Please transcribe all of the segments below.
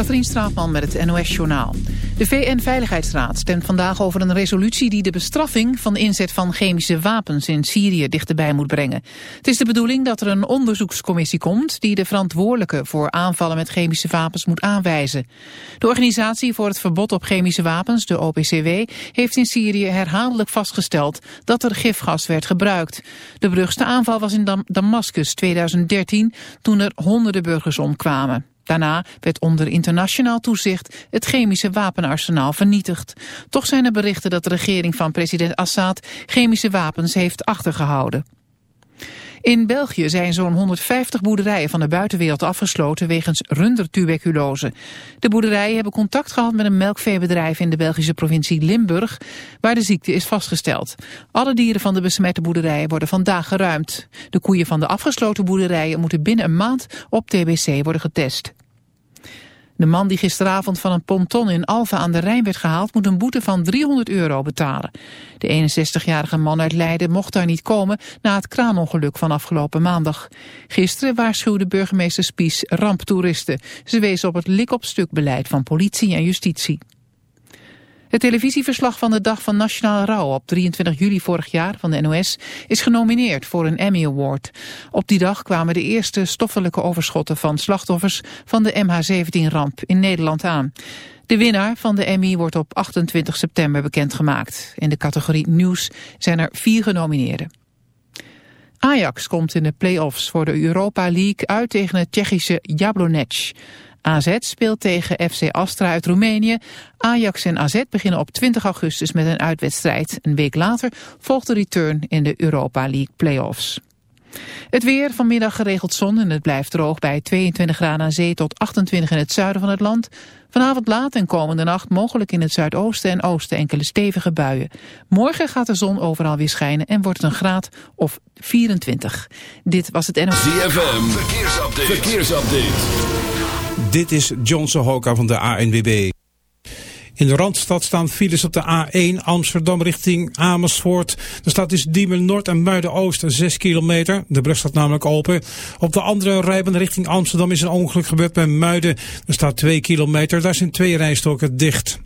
Katrien Straatman met het NOS-journaal. De VN-veiligheidsraad stemt vandaag over een resolutie die de bestraffing van de inzet van chemische wapens in Syrië dichterbij moet brengen. Het is de bedoeling dat er een onderzoekscommissie komt die de verantwoordelijke voor aanvallen met chemische wapens moet aanwijzen. De organisatie voor het verbod op chemische wapens, de OPCW, heeft in Syrië herhaaldelijk vastgesteld dat er gifgas werd gebruikt. De brugste aanval was in Dam Damascus 2013 toen er honderden burgers omkwamen. Daarna werd onder internationaal toezicht het chemische wapenarsenaal vernietigd. Toch zijn er berichten dat de regering van president Assad chemische wapens heeft achtergehouden. In België zijn zo'n 150 boerderijen van de buitenwereld afgesloten wegens rundertuberculose. De boerderijen hebben contact gehad met een melkveebedrijf in de Belgische provincie Limburg, waar de ziekte is vastgesteld. Alle dieren van de besmette boerderijen worden vandaag geruimd. De koeien van de afgesloten boerderijen moeten binnen een maand op TBC worden getest. De man die gisteravond van een ponton in Alfa aan de Rijn werd gehaald... moet een boete van 300 euro betalen. De 61-jarige man uit Leiden mocht daar niet komen... na het kraanongeluk van afgelopen maandag. Gisteren waarschuwde burgemeester Spies ramptoeristen. Ze wezen op het lik-op-stuk beleid van politie en justitie. Het televisieverslag van de Dag van Nationale Rouw op 23 juli vorig jaar van de NOS is genomineerd voor een Emmy Award. Op die dag kwamen de eerste stoffelijke overschotten van slachtoffers van de MH17-ramp in Nederland aan. De winnaar van de Emmy wordt op 28 september bekendgemaakt. In de categorie Nieuws zijn er vier genomineerden. Ajax komt in de play-offs voor de Europa League uit tegen het Tsjechische Jablonec. AZ speelt tegen FC Astra uit Roemenië. Ajax en AZ beginnen op 20 augustus met een uitwedstrijd. Een week later volgt de return in de Europa League play-offs. Het weer, vanmiddag geregeld zon en het blijft droog bij 22 graden aan zee tot 28 in het zuiden van het land. Vanavond laat en komende nacht mogelijk in het zuidoosten en oosten enkele stevige buien. Morgen gaat de zon overal weer schijnen en wordt het een graad of 24. Dit was het NOS. ZFM, verkeersupdate. verkeersupdate. Dit is John Sohoka van de ANWB. In de Randstad staan files op de A1 Amsterdam richting Amersfoort. Er staat dus Diemen Noord en Muiden Oost 6 kilometer. De brug staat namelijk open. Op de andere rijbaan richting Amsterdam is een ongeluk gebeurd bij Muiden. Er staat 2 kilometer. Daar zijn twee rijstoken dicht.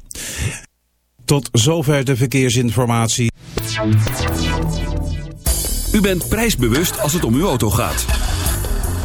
Tot zover de verkeersinformatie. U bent prijsbewust als het om uw auto gaat.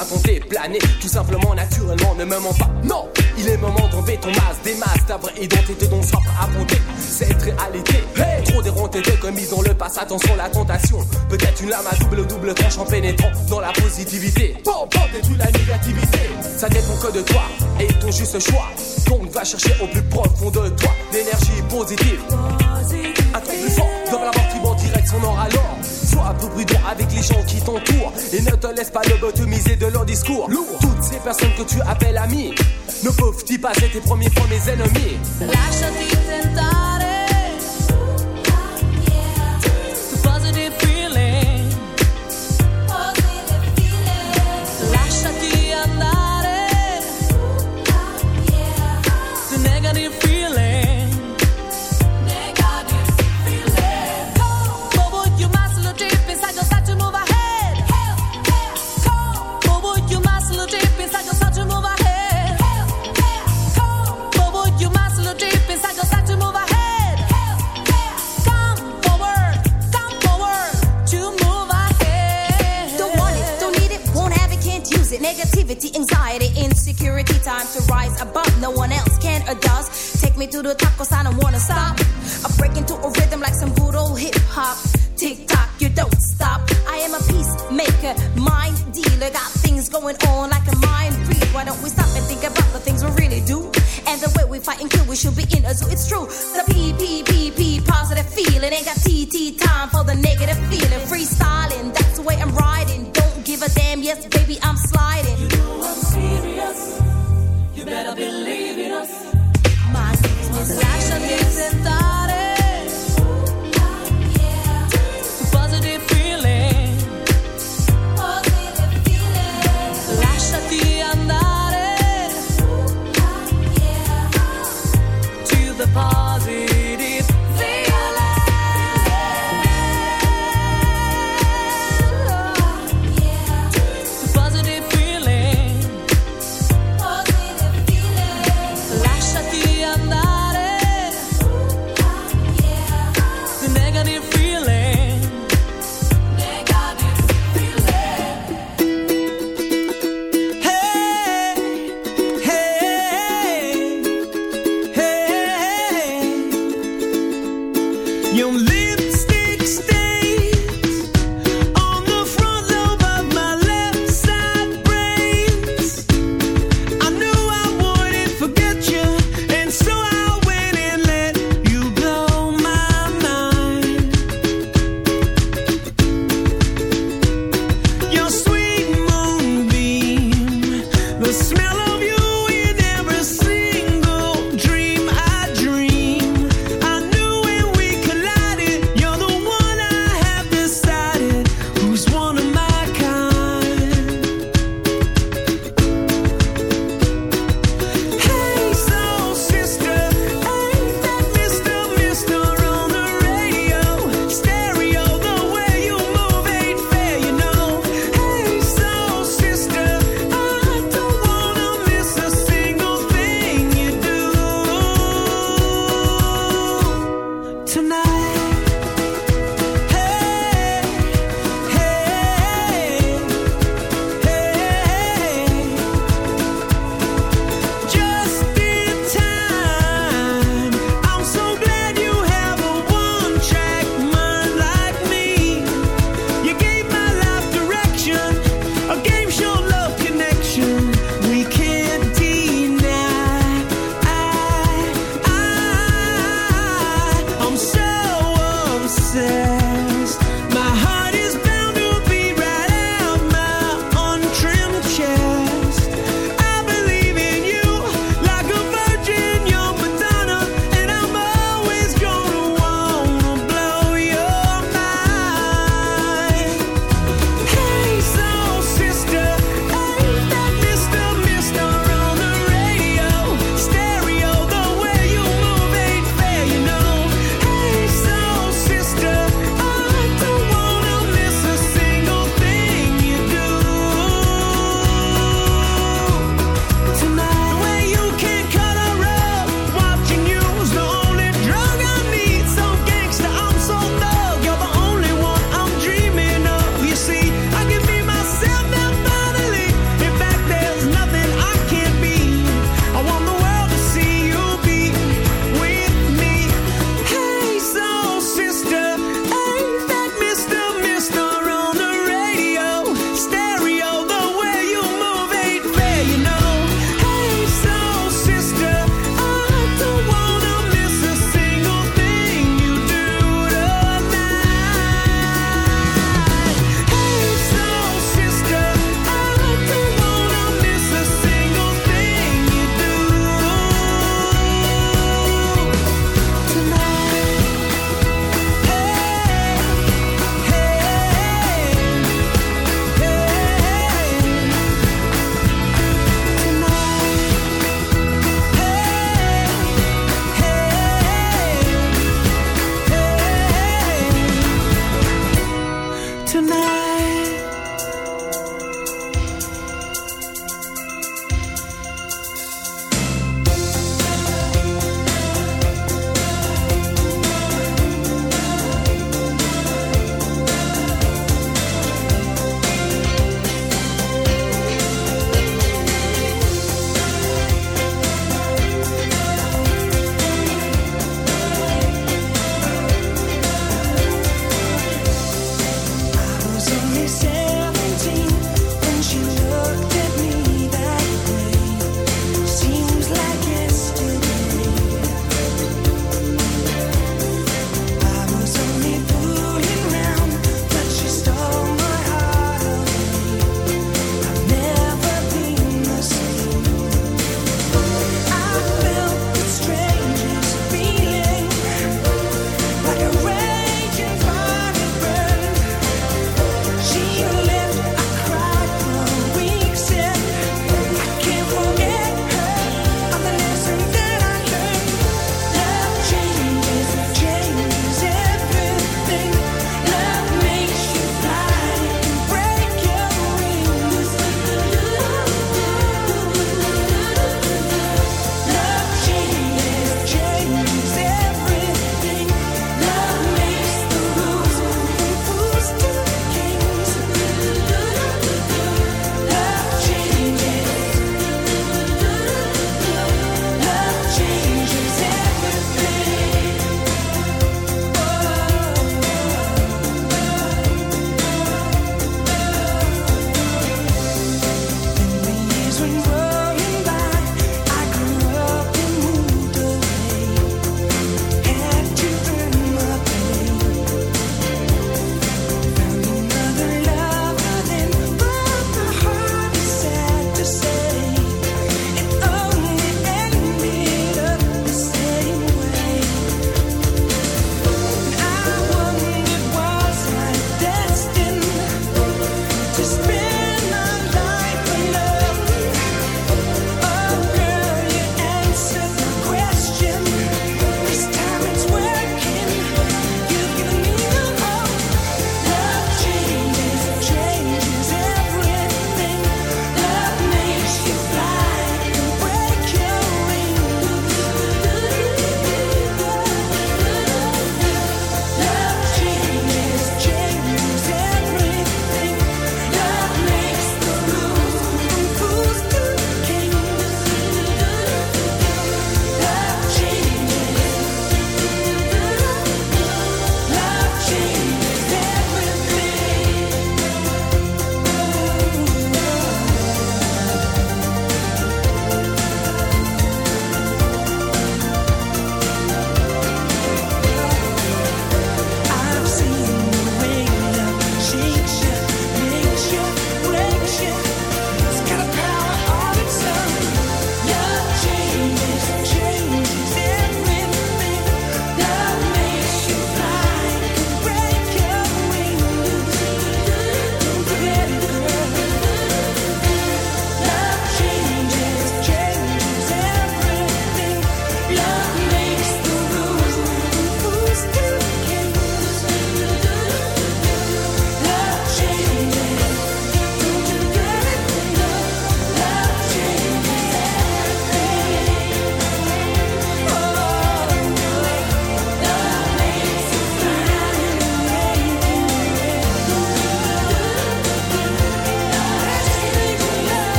à tenter planer. Tout simplement, naturellement, ne me mens pas. Non, il est moment d'enlever ton masque Des masques, ta vraie identité dont soif à Cette réalité, hey trop dérontée de commise dans le passe. Attention, la tentation, peut-être une lame à double double tranche En pénétrant dans la positivité. Bon, bon, détruis la négativité. Ça dépend que de toi et ton juste choix. Donc va chercher au plus profond de toi L'énergie positive. Un truc plus fort dans la mort qui direct son or alors Sois un peu prudent avec les gens qui t'entourent et ne te laisse pas lobotomiser de leur discours. Toutes ces personnes que tu appelles amis ne peuvent-ils pas être tes premiers fois mes ennemis?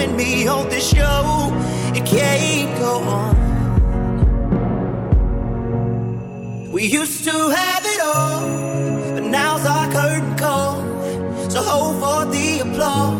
and me on this show. It can't go on. We used to have it all, but now's our curtain call. So hold for the applause.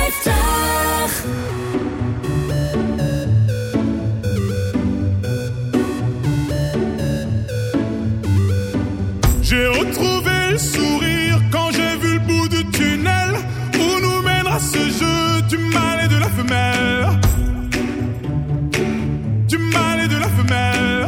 J'ai retrouvé le sourire quand j'ai vu le bout du tunnel où nous mènera ce jeu du mal et de la femelle. Du mal et de la femelle.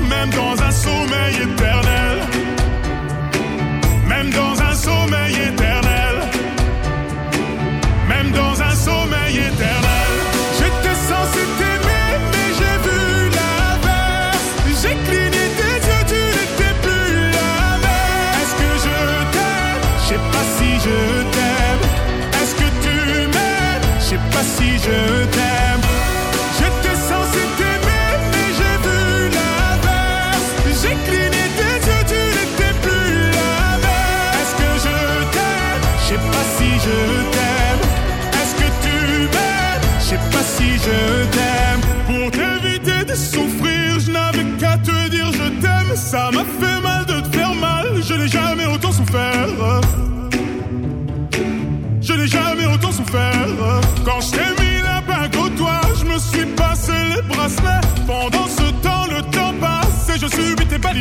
voici, je t'aime.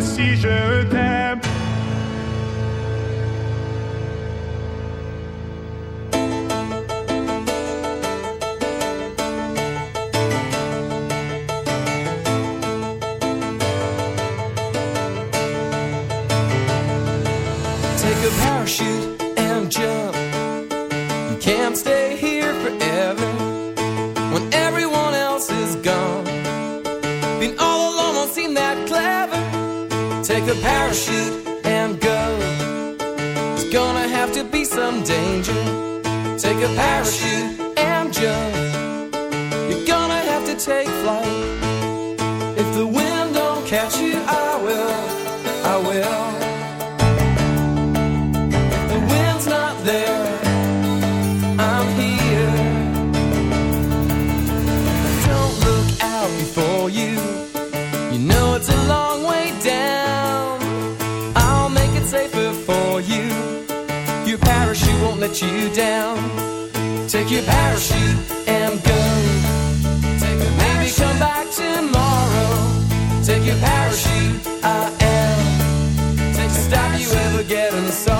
Si je t'aime. A parachute and go. It's gonna have to be some danger. Take a parachute and jump. You're gonna have to take flight. Let you down. Take your parachute and go. Take a Maybe come back tomorrow. Take your parachute. I am. Take to stop you ever get, sorrow.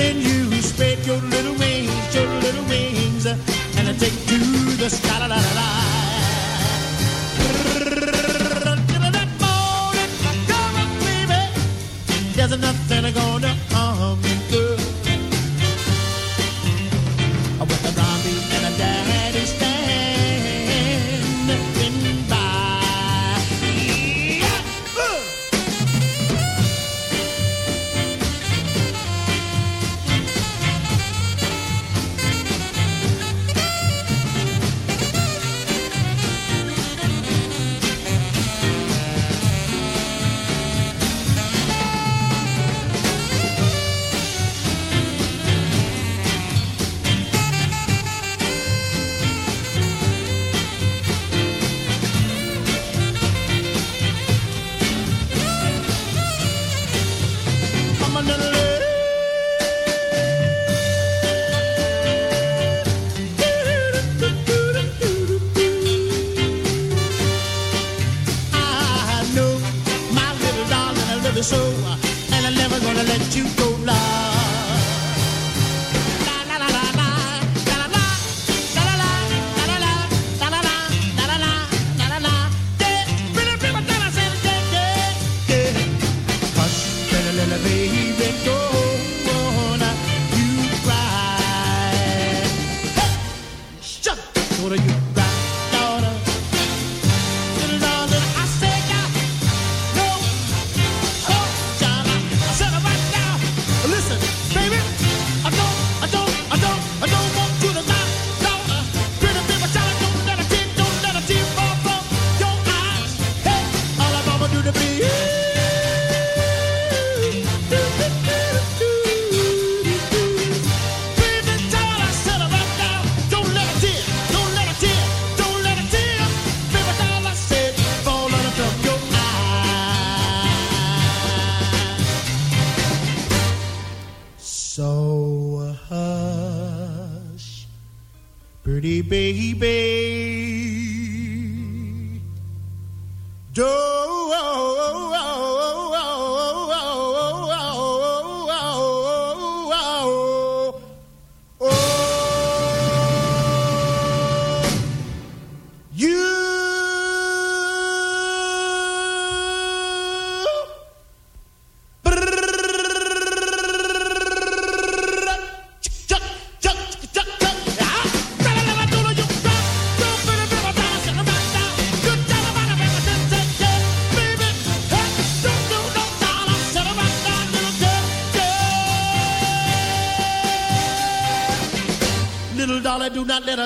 then you spread your little wings.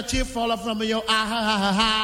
tear from your ah, eye.